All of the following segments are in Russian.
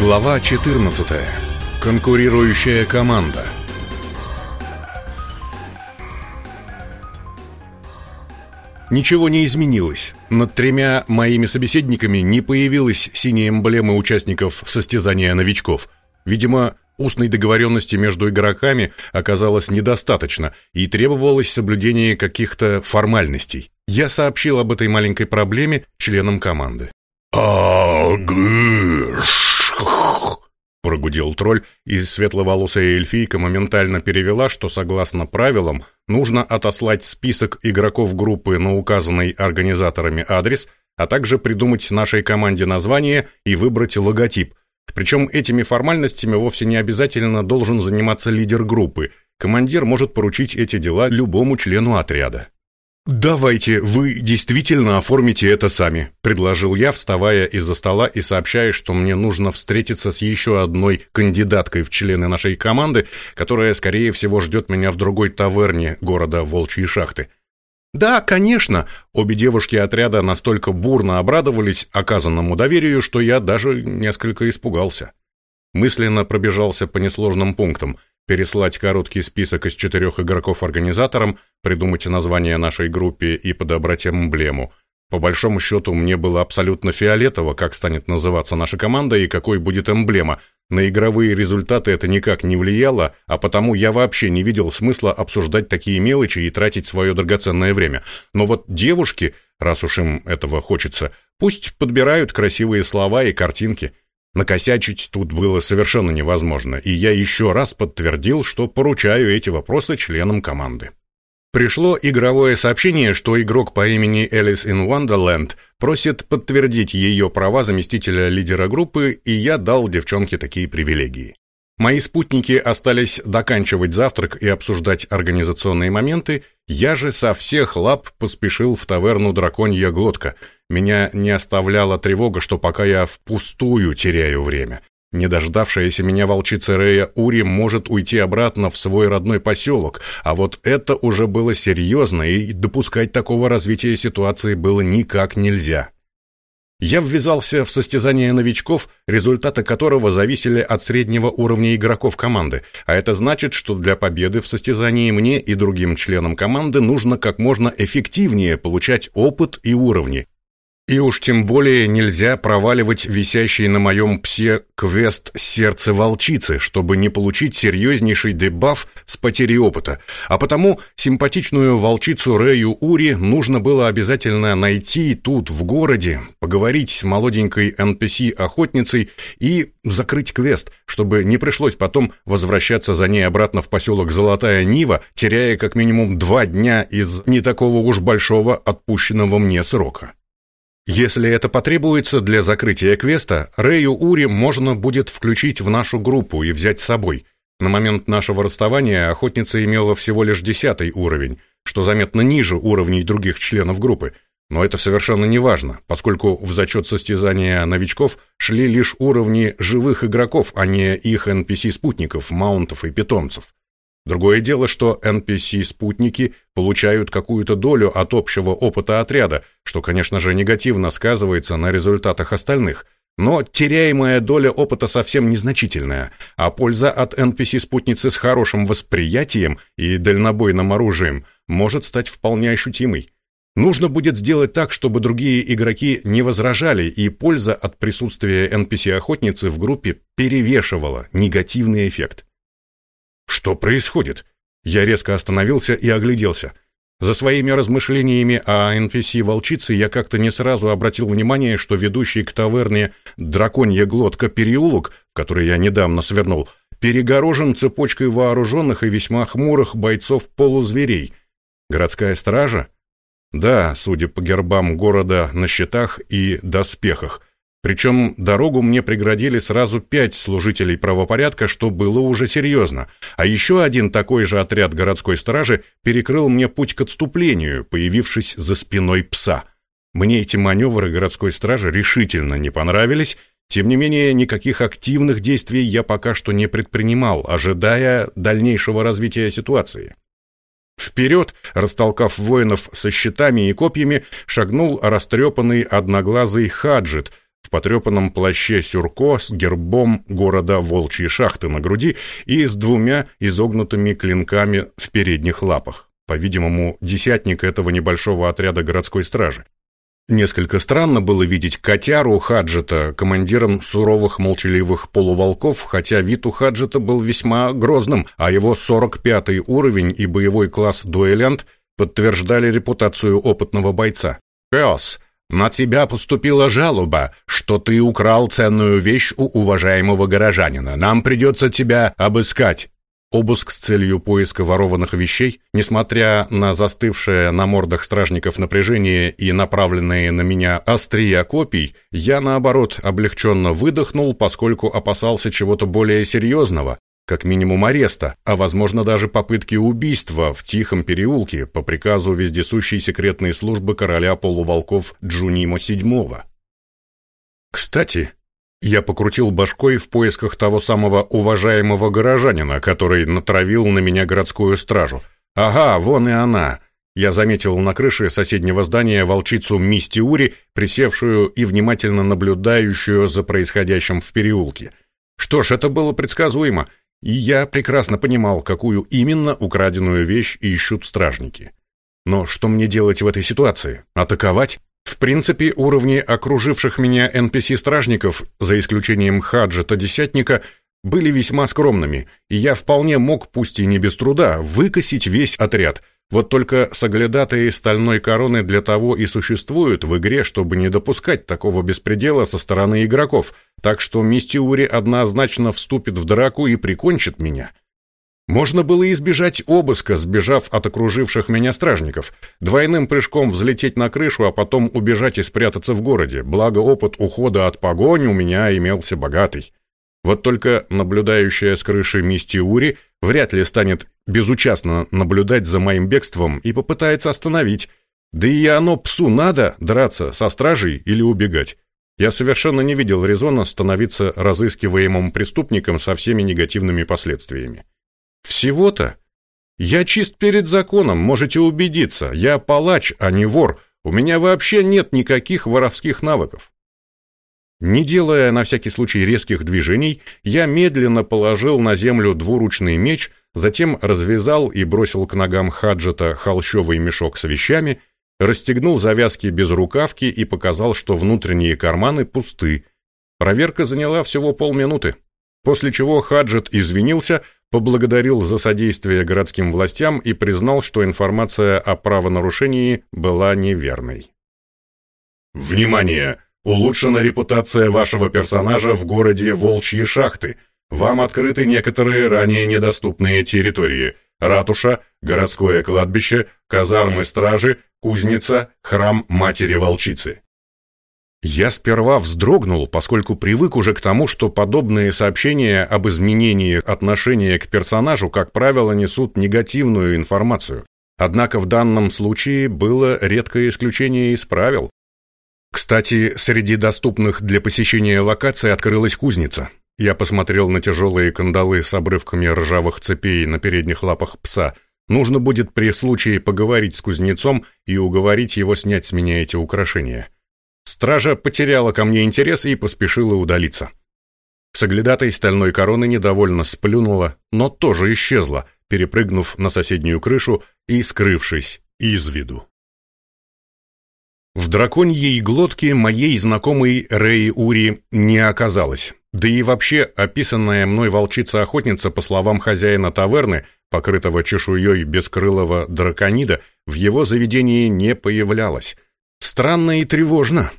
Глава 14. Конкурирующая команда. Ничего не изменилось. Над тремя моими собеседниками не появилась синяя эмблема участников состязания новичков. Видимо, устной договоренности между игроками оказалось недостаточно и требовалось соблюдение каких-то формальностей. Я сообщил об этой маленькой проблеме членам команды. «Агыш!» Прогудел тролль, и светловолосая эльфийка моментально перевела, что, согласно правилам, нужно отослать список игроков группы на указанный организаторами адрес, а также придумать нашей команде название и выбрать логотип. Причем этими формальностями вовсе не обязательно должен заниматься лидер группы. Командир может поручить эти дела любому члену отряда. «Давайте, вы действительно оформите это сами», — предложил я, вставая из-за стола и сообщая, что мне нужно встретиться с еще одной кандидаткой в члены нашей команды, которая, скорее всего, ждет меня в другой таверне города Волчьи шахты. Да, конечно, обе девушки отряда настолько бурно обрадовались оказанному доверию, что я даже несколько испугался. Мысленно пробежался по несложным пунктам — переслать короткий список из четырех игроков организаторам, придумать название нашей группе и подобрать эмблему. По большому счету, мне было абсолютно фиолетово, как станет называться наша команда и какой будет эмблема. На игровые результаты это никак не влияло, а потому я вообще не видел смысла обсуждать такие мелочи и тратить свое драгоценное время. Но вот девушки, раз уж им этого хочется, пусть подбирают красивые слова и картинки. Накосячить тут было совершенно невозможно, и я еще раз подтвердил, что поручаю эти вопросы членам команды. Пришло игровое сообщение, что игрок по имени Элис in Wonderland просит подтвердить ее права заместителя лидера группы, и я дал девчонке такие привилегии. Мои спутники остались доканчивать завтрак и обсуждать организационные моменты, я же со всех лап поспешил в таверну «Драконья глотка», меня не оставляла тревога, что пока я впустую теряю время. Не дождавшаяся меня волчица Рея Ури может уйти обратно в свой родной поселок, а вот это уже было серьезно, и допускать такого развития ситуации было никак нельзя. Я ввязался в состязание новичков, результаты которого зависели от среднего уровня игроков команды, а это значит, что для победы в состязании мне и другим членам команды нужно как можно эффективнее получать опыт и уровни, и уж тем более нельзя проваливать висящий на моем псе квест «Сердце волчицы», чтобы не получить серьезнейший дебаф с потерей опыта. А потому симпатичную волчицу Рэю Ури нужно было обязательно найти тут, в городе, поговорить с молоденькой NPC-охотницей и закрыть квест, чтобы не пришлось потом возвращаться за ней обратно в поселок Золотая Нива, теряя как минимум два дня из не такого уж большого отпущенного мне срока. Если это потребуется для закрытия квеста, Рэю Ури можно будет включить в нашу группу и взять с собой. На момент нашего расставания охотница имела всего лишь десятый уровень, что заметно ниже уровней других членов группы. Но это совершенно не важно, поскольку в зачет состязания новичков шли лишь уровни живых игроков, а не их NPC-спутников, маунтов и питомцев. Другое дело, что NPC-спутники получают какую-то долю от общего опыта отряда, что, конечно же, негативно сказывается на результатах остальных. Но теряемая доля опыта совсем незначительная, а польза от NPC-спутницы с хорошим восприятием и дальнобойным оружием может стать вполне ощутимой. Нужно будет сделать так, чтобы другие игроки не возражали, и польза от присутствия NPC-охотницы в группе перевешивала негативный эффект. Что происходит? Я резко остановился и огляделся. За своими размышлениями о NPC-волчице я как-то не сразу обратил внимание, что ведущий к таверне «Драконья глотка» переулок, который я недавно свернул, перегорожен цепочкой вооруженных и весьма хмурых бойцов-полузверей. Городская стража? Да, судя по гербам города на щитах и доспехах. Причем дорогу мне преградили сразу пять служителей правопорядка, что было уже серьезно. А еще один такой же отряд городской стражи перекрыл мне путь к отступлению, появившись за спиной пса. Мне эти маневры городской стражи решительно не понравились, тем не менее, никаких активных действий я пока что не предпринимал, ожидая дальнейшего развития ситуации. Вперед, растолкав воинов со щитами и копьями, шагнул растрепанный одноглазый хаджит, в потрепанном плаще сюрко с гербом города Волчьи шахты на груди и с двумя изогнутыми клинками в передних лапах. По-видимому, десятник этого небольшого отряда городской стражи. Несколько странно было видеть котяру Хаджета командиром суровых молчаливых полуволков, хотя вид у Хаджета был весьма грозным, а его 45-й уровень и боевой класс дуэлянт подтверждали репутацию опытного бойца. «Пес, на тебя поступила жалоба, что ты украл ценную вещь у уважаемого горожанина. Нам придется тебя обыскать». Обыск с целью поиска ворованных вещей, несмотря на застывшее на мордах стражников напряжение и направленные на меня острия копий, я, наоборот, облегченно выдохнул, поскольку опасался чего-то более серьезного, как минимум ареста, а возможно даже попытки убийства в тихом переулке по приказу вездесущей секретной службы короля полуволков Джунима VII. Кстати, я покрутил башкой в поисках того самого уважаемого горожанина, который натравил на меня городскую стражу. Ага, вон и она. Я заметил на крыше соседнего здания волчицу Мистиури, присевшую и внимательно наблюдающую за происходящим в переулке. Что ж, это было предсказуемо, и я прекрасно понимал, какую именно украденную вещь ищут стражники. Но что мне делать в этой ситуации? Атаковать? В принципе, уровни окруживших меня NPC-стражников, за исключением Хаджета-десятника, были весьма скромными, и я вполне мог, пусть и не без труда, выкосить весь отряд. Вот только соглядатые стальной короны для того и существуют в игре, чтобы не допускать такого беспредела со стороны игроков, так что Мистиури однозначно вступит в драку и прикончит меня. Можно было избежать обыска, сбежав от окруживших меня стражников, двойным прыжком взлететь на крышу, а потом убежать и спрятаться в городе, благо опыт ухода от погони у меня имелся богатый. Вот только наблюдающая с крыши Мистиури вряд ли станет безучастно наблюдать за моим бегством и попытается остановить. Да и оно псу надо драться со стражей или убегать. Я совершенно не видел резона становиться разыскиваемым преступником со всеми негативными последствиями. Всего-то? Я чист перед законом, можете убедиться. Я палач, а не вор. У меня вообще нет никаких воровских навыков. Не делая на всякий случай резких движений, я медленно положил на землю двуручный меч, затем развязал и бросил к ногам Хаджета холщовый мешок с вещами, расстегнул завязки без рукавки и показал, что внутренние карманы пусты. Проверка заняла всего полминуты, после чего Хаджет извинился, поблагодарил за содействие городским властям и признал, что информация о правонарушении была неверной. «Внимание! Улучшена репутация вашего персонажа в городе Волчьи шахты. Вам открыты некоторые ранее недоступные территории. Ратуша, городское кладбище, казармы стражи, кузница, храм Матери-Волчицы. Я сперва вздрогнул, поскольку привык уже к тому, что подобные сообщения об изменении отношения к персонажу, как правило, несут негативную информацию. Однако в данном случае было редкое исключение из правил. Кстати, среди доступных для посещения локаций открылась кузница. Я посмотрел на тяжелые кандалы с обрывками ржавых цепей на передних лапах пса. Нужно будет при случае поговорить с кузнецом и уговорить его снять с меня эти украшения. Стража потеряла ко мне интерес и поспешила удалиться. Соглядатой стальной короны недовольно сплюнула, но тоже исчезла, перепрыгнув на соседнюю крышу и скрывшись из виду. В драконьей глотке моей знакомой Рэй Ури не оказалось. Да и вообще, описанная мной волчица-охотница, по словам хозяина таверны, покрытого чешуей бескрылого драконида, в его заведении не появлялась. Странно и тревожно.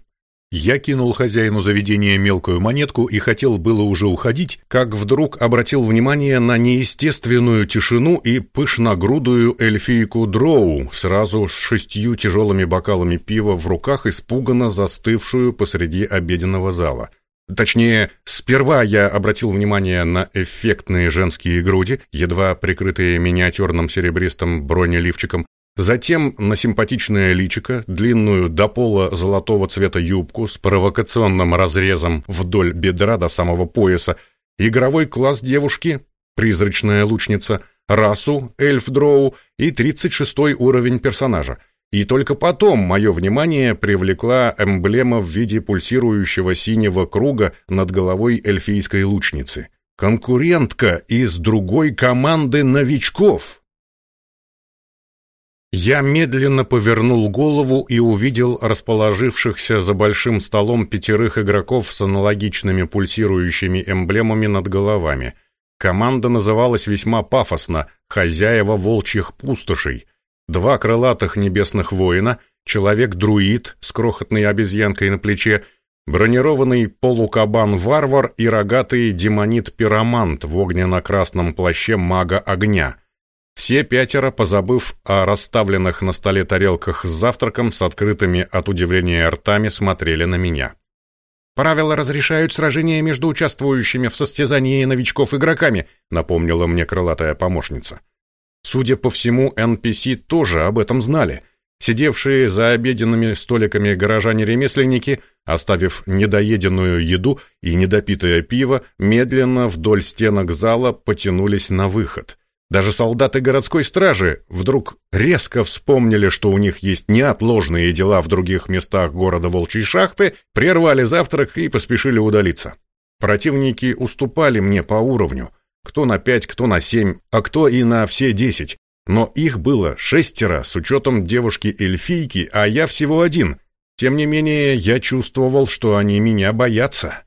Я кинул хозяину заведения мелкую монетку и хотел было уже уходить, как вдруг обратил внимание на неестественную тишину и пышногрудую эльфийку Дроу, сразу с шестью тяжелыми бокалами пива в руках, испуганно застывшую посреди обеденного зала. Точнее, сперва я обратил внимание на эффектные женские груди, едва прикрытые миниатюрным серебристым бронеливчиком, Затем на симпатичное личико, длинную до пола золотого цвета юбку с провокационным разрезом вдоль бедра до самого пояса, игровой класс девушки, призрачная лучница, расу, эльф-дроу и 36 уровень персонажа. И только потом мое внимание привлекла эмблема в виде пульсирующего синего круга над головой эльфийской лучницы. Конкурентка из другой команды новичков. Я медленно повернул голову и увидел расположившихся за большим столом пятерых игроков с аналогичными пульсирующими эмблемами над головами. Команда называлась весьма пафосно «Хозяева волчьих пустошей». Два крылатых небесных воина, человек-друид с крохотной обезьянкой на плече, бронированный полукабан-варвар и рогатый демонит-пиромант в огненно-красном плаще мага огня — все пятеро, позабыв о расставленных на столе тарелках с завтраком, с открытыми от удивления ртами, смотрели на меня. «Правила разрешают сражения между участвующими в состязании новичков игроками», напомнила мне крылатая помощница. Судя по всему, NPC тоже об этом знали. Сидевшие за обеденными столиками горожане-ремесленники, оставив недоеденную еду и недопитое пиво, медленно вдоль стенок зала потянулись на выход. Даже солдаты городской стражи вдруг резко вспомнили, что у них есть неотложные дела в других местах города Волчьей шахты, прервали завтрак и поспешили удалиться. Противники уступали мне по уровню, кто на пять, кто на семь, а кто и на все десять. Но их было шестеро с учетом девушки-эльфийки, а я всего один. Тем не менее, я чувствовал, что они меня боятся.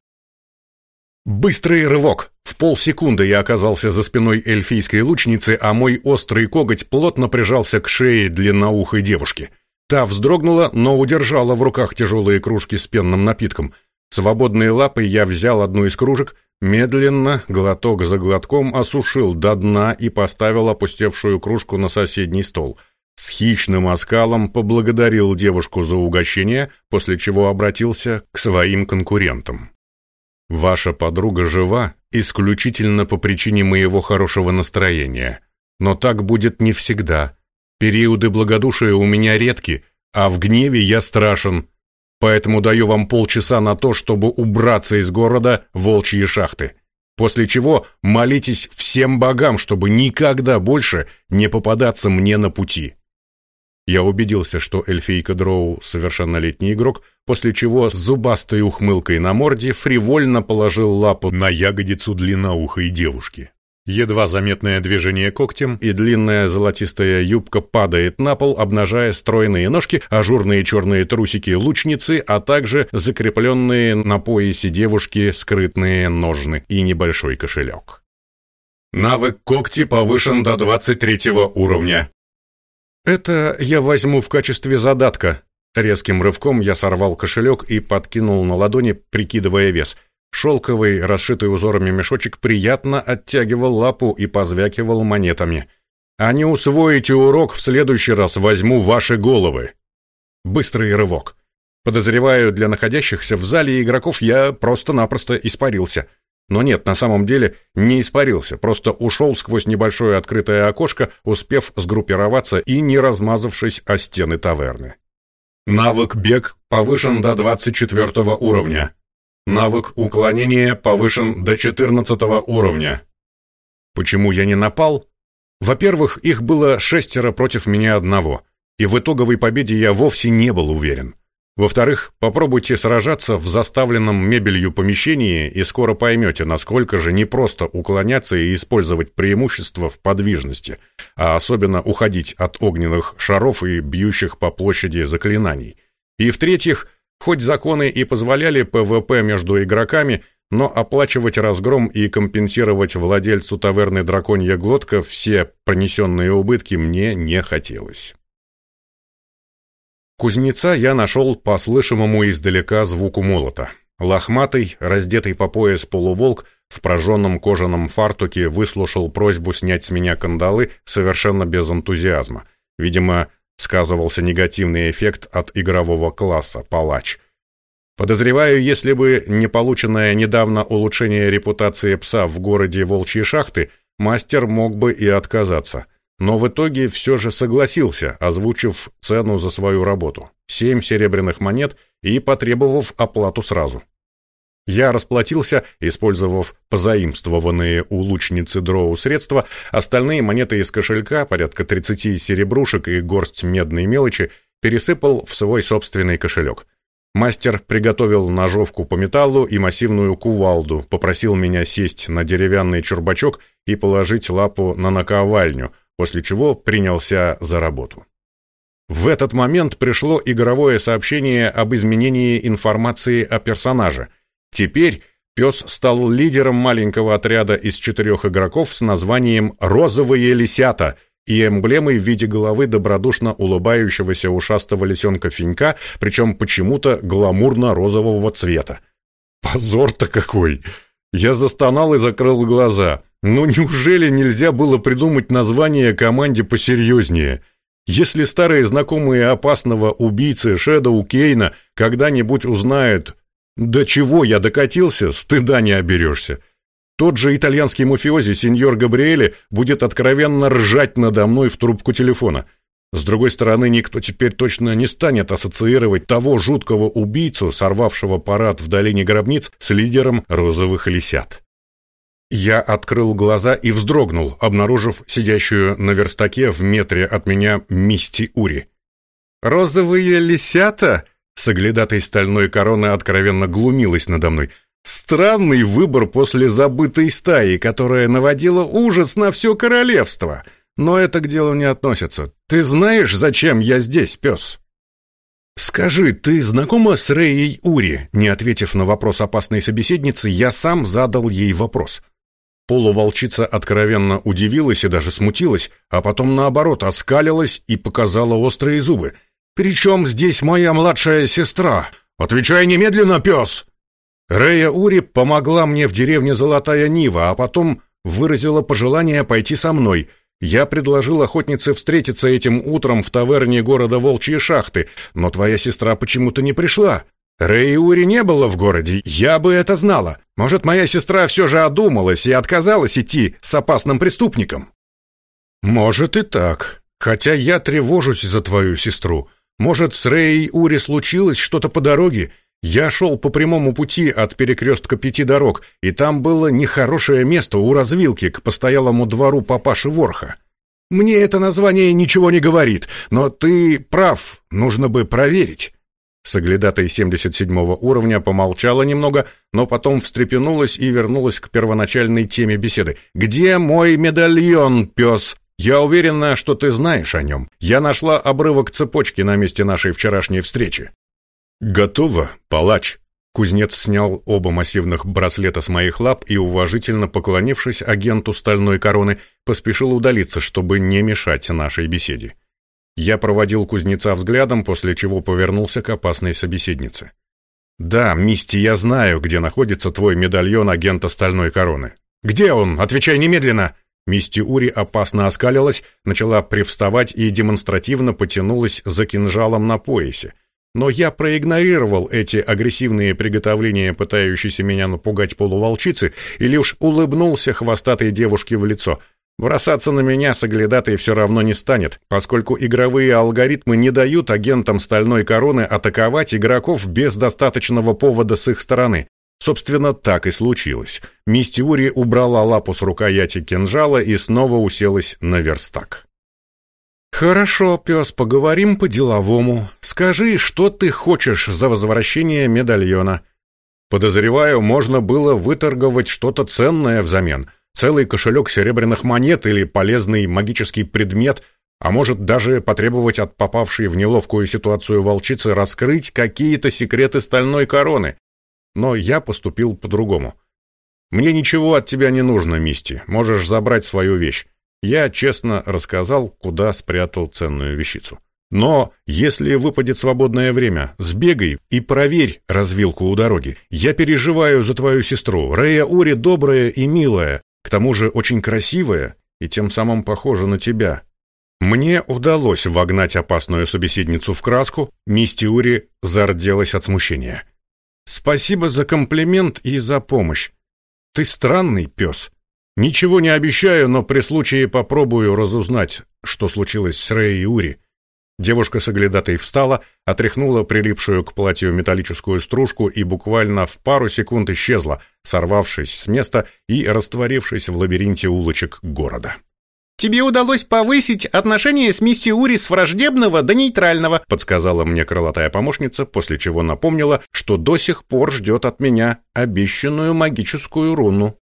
Быстрый рывок. В полсекунды я оказался за спиной эльфийской лучницы, а мой острый коготь плотно прижался к шее длинноухой девушки. Та вздрогнула, но удержала в руках тяжелые кружки с пенным напитком. Свободной лапой я взял одну из кружек, медленно, глоток за глотком, осушил до дна и поставил опустевшую кружку на соседний стол. С хищным оскалом поблагодарил девушку за угощение, после чего обратился к своим конкурентам. Ваша подруга жива исключительно по причине моего хорошего настроения. Но так будет не всегда. Периоды благодушия у меня редки, а в гневе я страшен. Поэтому даю вам полчаса на то, чтобы убраться из города волчьи шахты. После чего молитесь всем богам, чтобы никогда больше не попадаться мне на пути. Я убедился, что эльфийка Дроу совершеннолетний игрок, после чего с зубастой ухмылкой на морде фривольно положил лапу на ягодицу длинноухой девушки. Едва заметное движение когтем, и длинная золотистая юбка падает на пол, обнажая стройные ножки, ажурные черные трусики лучницы, а также закрепленные на поясе девушки скрытные ножны и небольшой кошелек. Навык когти повышен до 23 уровня. «Это я возьму в качестве задатка». Резким рывком я сорвал кошелек и подкинул на ладони, прикидывая вес. Шелковый, расшитый узорами мешочек приятно оттягивал лапу и позвякивал монетами. «А не усвоите урок, в следующий раз возьму ваши головы». Быстрый рывок. Подозреваю, для находящихся в зале игроков я просто-напросто испарился – но нет, на самом деле не испарился, просто ушел сквозь небольшое открытое окошко, успев сгруппироваться и не размазавшись о стены таверны. Навык «Бег» повышен до 24 уровня. Навык уклонения повышен до 14 уровня. Почему я не напал? Во-первых, их было шестеро против меня одного, и в итоговой победе я вовсе не был уверен. Во-вторых, попробуйте сражаться в заставленном мебелью помещении и скоро поймете, насколько же непросто уклоняться и использовать преимущества в подвижности, а особенно уходить от огненных шаров и бьющих по площади заклинаний. И в-третьих, хоть законы и позволяли ПВП между игроками, но оплачивать разгром и компенсировать владельцу таверны «Драконья глотка» все понесенные убытки мне не хотелось. Кузнеца я нашел по слышимому издалека звуку молота. Лохматый, раздетый по пояс полуволк, в прожженном кожаном фартуке выслушал просьбу снять с меня кандалы совершенно без энтузиазма. Видимо, сказывался негативный эффект от игрового класса «Палач». Подозреваю, если бы не полученное недавно улучшение репутации пса в городе Волчьи шахты, мастер мог бы и отказаться но в итоге все же согласился, озвучив цену за свою работу – семь серебряных монет и потребовав оплату сразу. Я расплатился, использовав позаимствованные у лучницы дроу средства, остальные монеты из кошелька, порядка 30 серебрушек и горсть медной мелочи, пересыпал в свой собственный кошелек. Мастер приготовил ножовку по металлу и массивную кувалду, попросил меня сесть на деревянный чурбачок и положить лапу на наковальню, после чего принялся за работу. В этот момент пришло игровое сообщение об изменении информации о персонаже. Теперь пес стал лидером маленького отряда из четырех игроков с названием «Розовые лисята», и эмблемой в виде головы добродушно улыбающегося ушастого лисенка Финька, причем почему-то гламурно-розового цвета. Позор-то какой! Я застонал и закрыл глаза. Ну неужели нельзя было придумать название команде посерьезнее? Если старые знакомые опасного убийцы Шэдоу Кейна когда-нибудь узнают, до чего я докатился, стыда не оберешься. Тот же итальянский мафиози, сеньор Габриэле, будет откровенно ржать надо мной в трубку телефона. С другой стороны, никто теперь точно не станет ассоциировать того жуткого убийцу, сорвавшего парад в долине гробниц, с лидером розовых лисят. Я открыл глаза и вздрогнул, обнаружив сидящую на верстаке в метре от меня Мисти Ури. «Розовые лисята?» С оглядатой стальной короны откровенно глумилась надо мной – Странный выбор после забытой стаи, которая наводила ужас на все королевство. Но это к делу не относится. Ты знаешь, зачем я здесь, пес?» «Скажи, ты знакома с Рейей Ури?» Не ответив на вопрос опасной собеседницы, я сам задал ей вопрос. Полуволчица откровенно удивилась и даже смутилась, а потом, наоборот, оскалилась и показала острые зубы. «Причем здесь моя младшая сестра? Отвечай немедленно, пес!» Рея Ури помогла мне в деревне Золотая Нива, а потом выразила пожелание пойти со мной. Я предложил охотнице встретиться этим утром в таверне города Волчьи Шахты, но твоя сестра почему-то не пришла. Рэй Ури не было в городе, я бы это знала. Может, моя сестра все же одумалась и отказалась идти с опасным преступником? Может и так. Хотя я тревожусь за твою сестру. Может, с Рэй Ури случилось что-то по дороге, я шел по прямому пути от перекрестка пяти дорог, и там было нехорошее место у развилки к постоялому двору папаши Ворха. Мне это название ничего не говорит, но ты прав, нужно бы проверить. Соглядатай 77 уровня помолчала немного, но потом встрепенулась и вернулась к первоначальной теме беседы. «Где мой медальон, пес? Я уверена, что ты знаешь о нем. Я нашла обрывок цепочки на месте нашей вчерашней встречи». «Готово, палач!» Кузнец снял оба массивных браслета с моих лап и, уважительно поклонившись агенту стальной короны, поспешил удалиться, чтобы не мешать нашей беседе. Я проводил кузнеца взглядом, после чего повернулся к опасной собеседнице. «Да, Мисти, я знаю, где находится твой медальон агента стальной короны». «Где он? Отвечай немедленно!» Мисти Ури опасно оскалилась, начала привставать и демонстративно потянулась за кинжалом на поясе. Но я проигнорировал эти агрессивные приготовления, пытающиеся меня напугать полуволчицы, и лишь улыбнулся хвостатой девушке в лицо. Бросаться на меня соглядатой все равно не станет, поскольку игровые алгоритмы не дают агентам Стальной Короны атаковать игроков без достаточного повода с их стороны. Собственно, так и случилось. Мистиури убрала лапу с рукояти кинжала и снова уселась на верстак. «Хорошо, пес, поговорим по-деловому. Скажи, что ты хочешь за возвращение медальона?» Подозреваю, можно было выторговать что-то ценное взамен. Целый кошелек серебряных монет или полезный магический предмет, а может даже потребовать от попавшей в неловкую ситуацию волчицы раскрыть какие-то секреты стальной короны. Но я поступил по-другому. «Мне ничего от тебя не нужно, Мисти. Можешь забрать свою вещь. Я честно рассказал, куда спрятал ценную вещицу. Но если выпадет свободное время, сбегай и проверь развилку у дороги. Я переживаю за твою сестру. Рея Ури добрая и милая, к тому же очень красивая и тем самым похожа на тебя. Мне удалось вогнать опасную собеседницу в краску, Мисти Ури зарделась от смущения. «Спасибо за комплимент и за помощь. Ты странный пес. Ничего не обещаю, но при случае попробую разузнать, что случилось с Рэй и Ури. Девушка с оглядатой встала, отряхнула прилипшую к платью металлическую стружку и буквально в пару секунд исчезла, сорвавшись с места и растворившись в лабиринте улочек города. «Тебе удалось повысить отношение с миссией Ури с враждебного до нейтрального», подсказала мне крылатая помощница, после чего напомнила, что до сих пор ждет от меня обещанную магическую руну.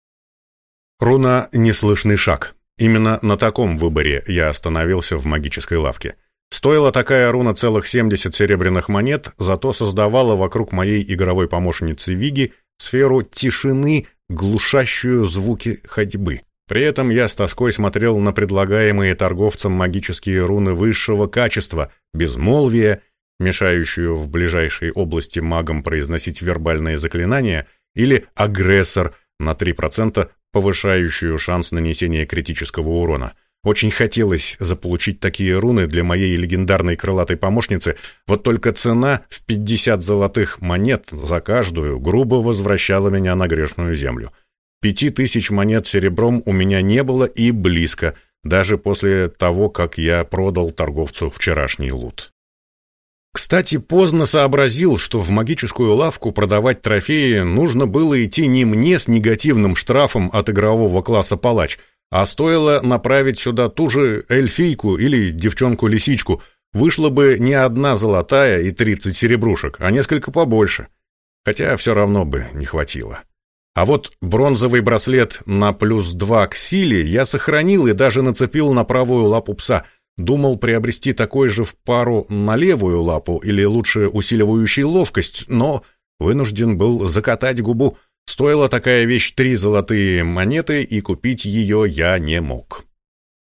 Руна «Неслышный шаг». Именно на таком выборе я остановился в магической лавке. Стоила такая руна целых 70 серебряных монет, зато создавала вокруг моей игровой помощницы Виги сферу тишины, глушащую звуки ходьбы. При этом я с тоской смотрел на предлагаемые торговцам магические руны высшего качества, безмолвие, мешающую в ближайшей области магам произносить вербальные заклинания, или агрессор на 3%, повышающую шанс нанесения критического урона. Очень хотелось заполучить такие руны для моей легендарной крылатой помощницы, вот только цена в 50 золотых монет за каждую грубо возвращала меня на грешную землю. Пяти тысяч монет серебром у меня не было и близко, даже после того, как я продал торговцу вчерашний лут. Кстати, поздно сообразил, что в магическую лавку продавать трофеи нужно было идти не мне с негативным штрафом от игрового класса палач, а стоило направить сюда ту же эльфийку или девчонку-лисичку, вышло бы не одна золотая и тридцать серебрушек, а несколько побольше. Хотя все равно бы не хватило. А вот бронзовый браслет на плюс два к силе я сохранил и даже нацепил на правую лапу пса. Думал приобрести такой же в пару на левую лапу или лучше усиливающий ловкость, но вынужден был закатать губу. Стоила такая вещь три золотые монеты, и купить ее я не мог.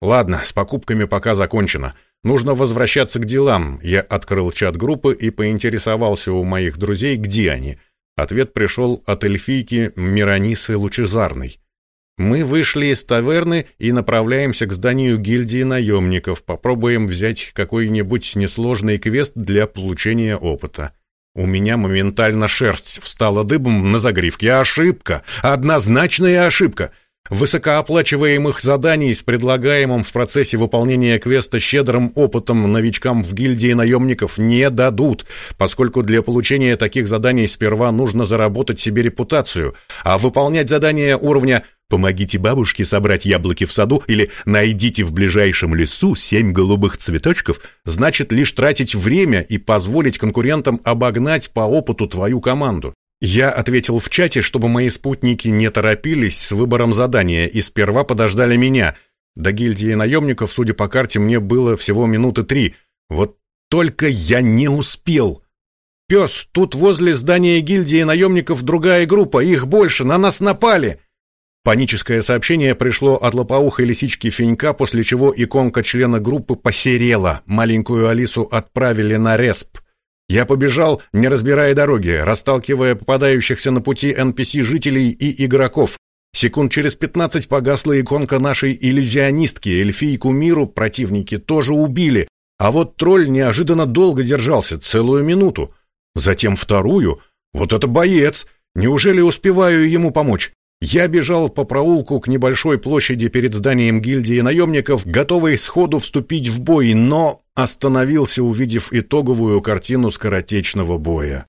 Ладно, с покупками пока закончено. Нужно возвращаться к делам. Я открыл чат группы и поинтересовался у моих друзей, где они — Ответ пришел от эльфийки Миронисы Лучезарной. Мы вышли из таверны и направляемся к зданию гильдии наемников. Попробуем взять какой-нибудь несложный квест для получения опыта. У меня моментально шерсть встала дыбом на загривке. Ошибка! Однозначная ошибка! Высокооплачиваемых заданий с предлагаемым в процессе выполнения квеста щедрым опытом новичкам в гильдии наемников не дадут, поскольку для получения таких заданий сперва нужно заработать себе репутацию, а выполнять задания уровня «Помогите бабушке собрать яблоки в саду» или «Найдите в ближайшем лесу семь голубых цветочков» значит лишь тратить время и позволить конкурентам обогнать по опыту твою команду. Я ответил в чате, чтобы мои спутники не торопились с выбором задания и сперва подождали меня. До гильдии наемников, судя по карте, мне было всего минуты три. Вот только я не успел. «Пес, тут возле здания гильдии наемников другая группа, их больше, на нас напали!» Паническое сообщение пришло от лопоухой лисички Фенька, после чего иконка члена группы посерела. Маленькую Алису отправили на респ. Я побежал, не разбирая дороги, расталкивая попадающихся на пути NPC жителей и игроков. Секунд через пятнадцать погасла иконка нашей иллюзионистки, эльфийку миру противники тоже убили, а вот тролль неожиданно долго держался, целую минуту. Затем вторую. Вот это боец! Неужели успеваю ему помочь? Я бежал по проулку к небольшой площади перед зданием гильдии наемников, готовый сходу вступить в бой, но остановился, увидев итоговую картину скоротечного боя.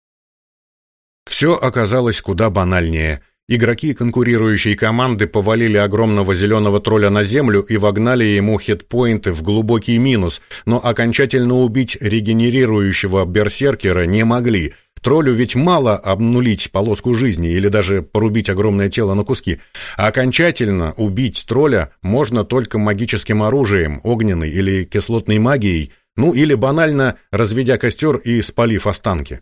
Все оказалось куда банальнее. Игроки конкурирующей команды повалили огромного зеленого тролля на землю и вогнали ему хитпоинты в глубокий минус, но окончательно убить регенерирующего берсеркера не могли – Троллю ведь мало обнулить полоску жизни или даже порубить огромное тело на куски. А окончательно убить тролля можно только магическим оружием, огненной или кислотной магией, ну или банально разведя костер и спалив останки.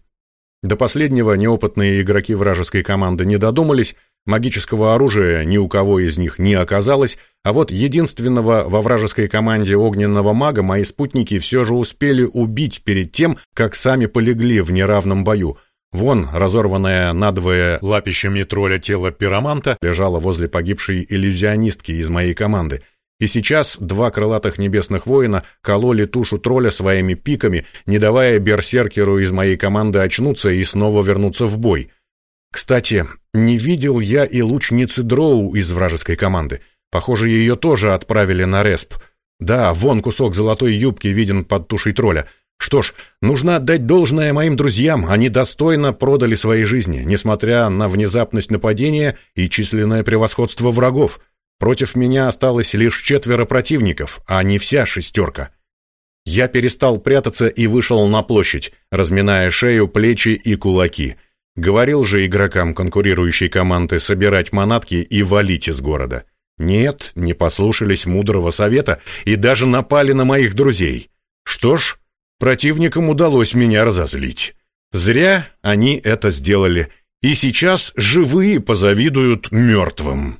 До последнего неопытные игроки вражеской команды не додумались, магического оружия ни у кого из них не оказалось, а вот единственного во вражеской команде огненного мага мои спутники все же успели убить перед тем, как сами полегли в неравном бою. Вон, разорванное надвое лапищами тролля тело пироманта лежало возле погибшей иллюзионистки из моей команды — и сейчас два крылатых небесных воина кололи тушу тролля своими пиками, не давая берсеркеру из моей команды очнуться и снова вернуться в бой. Кстати, не видел я и лучницы Дроу из вражеской команды. Похоже, ее тоже отправили на респ. Да, вон кусок золотой юбки виден под тушей тролля. Что ж, нужно отдать должное моим друзьям, они достойно продали свои жизни, несмотря на внезапность нападения и численное превосходство врагов. Против меня осталось лишь четверо противников, а не вся шестерка. Я перестал прятаться и вышел на площадь, разминая шею, плечи и кулаки. Говорил же игрокам конкурирующей команды собирать манатки и валить из города. Нет, не послушались мудрого совета и даже напали на моих друзей. Что ж, противникам удалось меня разозлить. Зря они это сделали, и сейчас живые позавидуют мертвым.